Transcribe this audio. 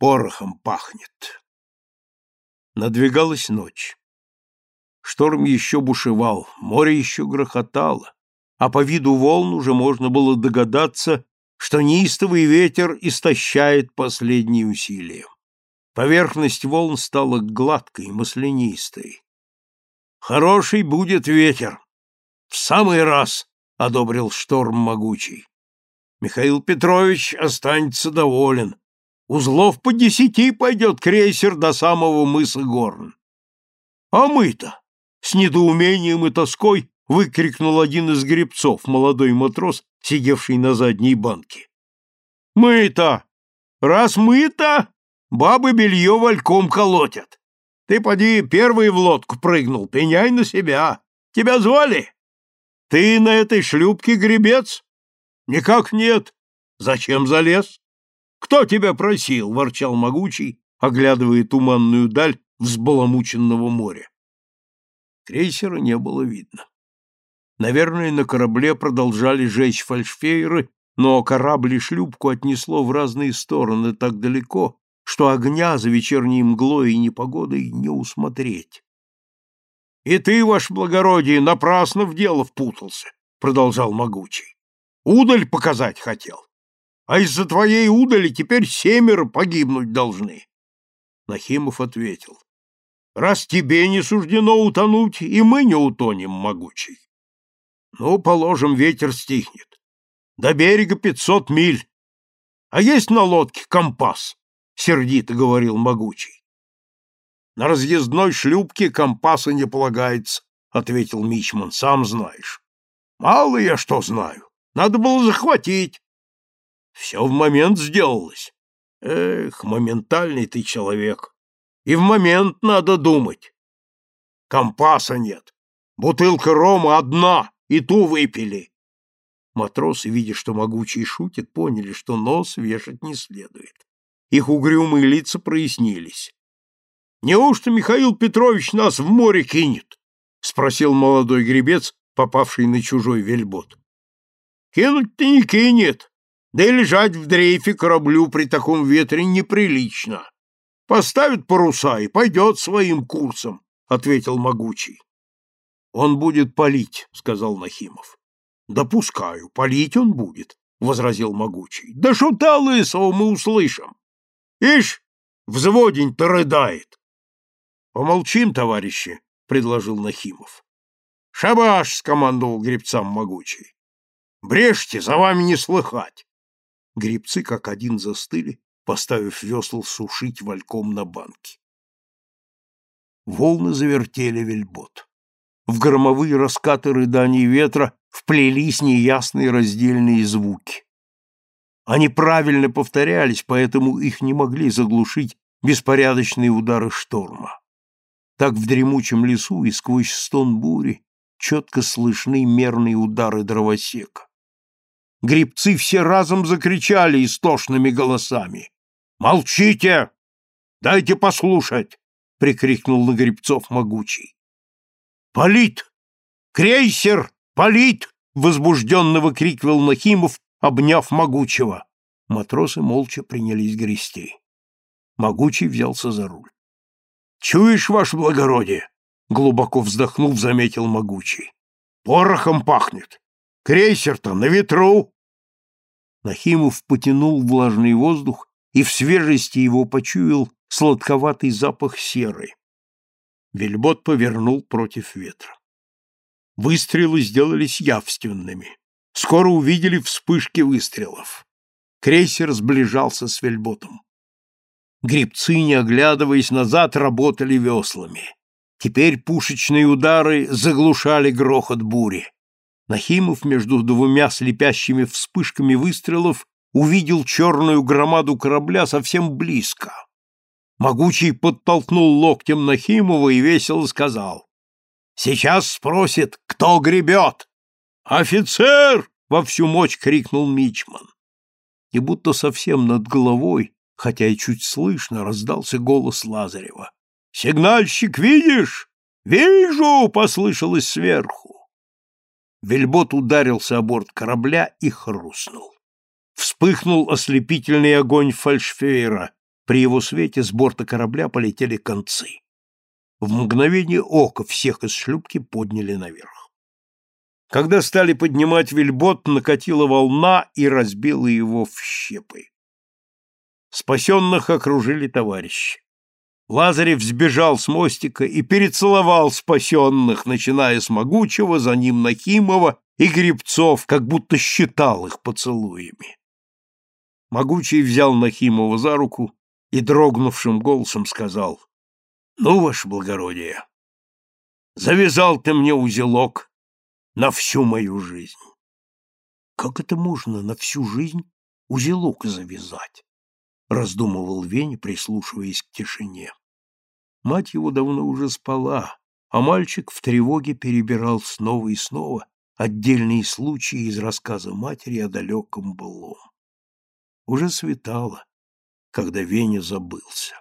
порохом пахнет. Надвигалась ночь. Шторм еще бушевал, море еще грохотало, а по виду волн уже можно было догадаться, что неистовый ветер истощает последние усилия. Поверхность волн стала гладкой, маслянистой. «Хороший будет ветер! В самый раз!» — одобрил шторм могучий. Михаил Петрович останется доволен. Узлов по десяти пойдет крейсер до самого мыса Горн. А мы-то, с недоумением и тоской, выкрикнул один из гребцов, молодой матрос, сидевший на задней банке. Мы-то! Раз мы-то, бабы белье вальком колотят. Ты, поди, первый в лодку прыгнул, пеняй на себя. Тебя звали? Ты на этой шлюпке гребец? Никак нет. Зачем залез? Кто тебя просил? ворчал могучий, оглядывая туманную даль взбаламученного моря. Крейсера не было видно. Наверное, на корабле продолжали жечь фальшфейры, но корабль и шлюпку отнесло в разные стороны так далеко, что огня за вечерней мглой и непогодой не усмотреть. — И ты, ваше благородие, напрасно в дело впутался, — продолжал могучий. Удаль показать хотел. А из-за твоей удали теперь семеро погибнуть должны. Нахимов ответил. Раз тебе не суждено утонуть, и мы не утонем, могучий. Ну, положим, ветер стихнет. До берега пятьсот миль. А есть на лодке компас? Сердито говорил могучий. На разъездной шлюпке компаса не полагается, ответил Мичман, сам знаешь. Мало я что знаю. Надо было захватить. Все в момент сделалось. Эх, моментальный ты человек. И в момент надо думать. Компаса нет. Бутылка рома одна, и ту выпили. Матросы, видя, что могучий шутит, поняли, что нос вешать не следует. Их угрюмые лица прояснились. «Неужто Михаил Петрович нас в море кинет?» — спросил молодой гребец, попавший на чужой вельбот. Кинуть-то не кинет, да и лежать в дрейфе кораблю при таком ветре неприлично. Поставит паруса и пойдет своим курсом, — ответил могучий. — Он будет палить, — сказал Нахимов. — Допускаю, палить он будет, — возразил могучий. — Да шута лысого мы услышим. Ишь, взводень-то рыдает. — Помолчим, товарищи, — предложил Нахимов. — Шабаш! — скомандовал гребцам могучий. Брежьте, за вами не слыхать. Грибцы как один застыли, поставив весла сушить вальком на банке. Волны завертели вельбот. В громовые раскаты рыданий ветра вплелись неясные раздельные звуки. Они правильно повторялись, поэтому их не могли заглушить беспорядочные удары шторма. Так в дремучем лесу и сквозь стон бури четко слышны мерные удары дровосека. Грибцы все разом закричали истошными голосами. «Молчите! Дайте послушать!» — прикрикнул на грибцов могучий. «Полит! Крейсер! Полит!» — возбужденно выкрикивал Нахимов, обняв могучего. Матросы молча принялись грести. Могучий взялся за руль. «Чуешь, ваше благородие?» — глубоко вздохнув, заметил могучий. «Порохом пахнет. Крейсер-то на ветру. Нахимов потянул влажный воздух и в свежести его почуял сладковатый запах серы. Вельбот повернул против ветра. Выстрелы сделались явственными. Скоро увидели вспышки выстрелов. Крейсер сближался с вельботом. Грибцы, не оглядываясь назад, работали веслами. Теперь пушечные удары заглушали грохот бури. Нахимов между двумя слепящими вспышками выстрелов увидел черную громаду корабля совсем близко. Могучий подтолкнул локтем Нахимова и весело сказал. «Сейчас спросит, кто гребет!» «Офицер!» — во всю мощь крикнул Мичман. И будто совсем над головой, хотя и чуть слышно, раздался голос Лазарева. «Сигнальщик, видишь?» «Вижу!» — послышалось сверху. Вельбот ударился о борт корабля и хрустнул. Вспыхнул ослепительный огонь фальшфейра, При его свете с борта корабля полетели концы. В мгновение ока всех из шлюпки подняли наверх. Когда стали поднимать вельбот, накатила волна и разбила его в щепы. Спасенных окружили товарищи. Лазарев сбежал с мостика и перецеловал спасенных, начиная с Могучего, за ним Нахимова и Гребцов, как будто считал их поцелуями. Могучий взял Нахимова за руку и дрогнувшим голосом сказал, «Ну, ваше благородие, завязал ты мне узелок на всю мою жизнь». «Как это можно на всю жизнь узелок завязать?» раздумывал Веня, прислушиваясь к тишине. Мать его давно уже спала, а мальчик в тревоге перебирал снова и снова отдельные случаи из рассказа матери о далеком былом. Уже светало, когда Веня забылся.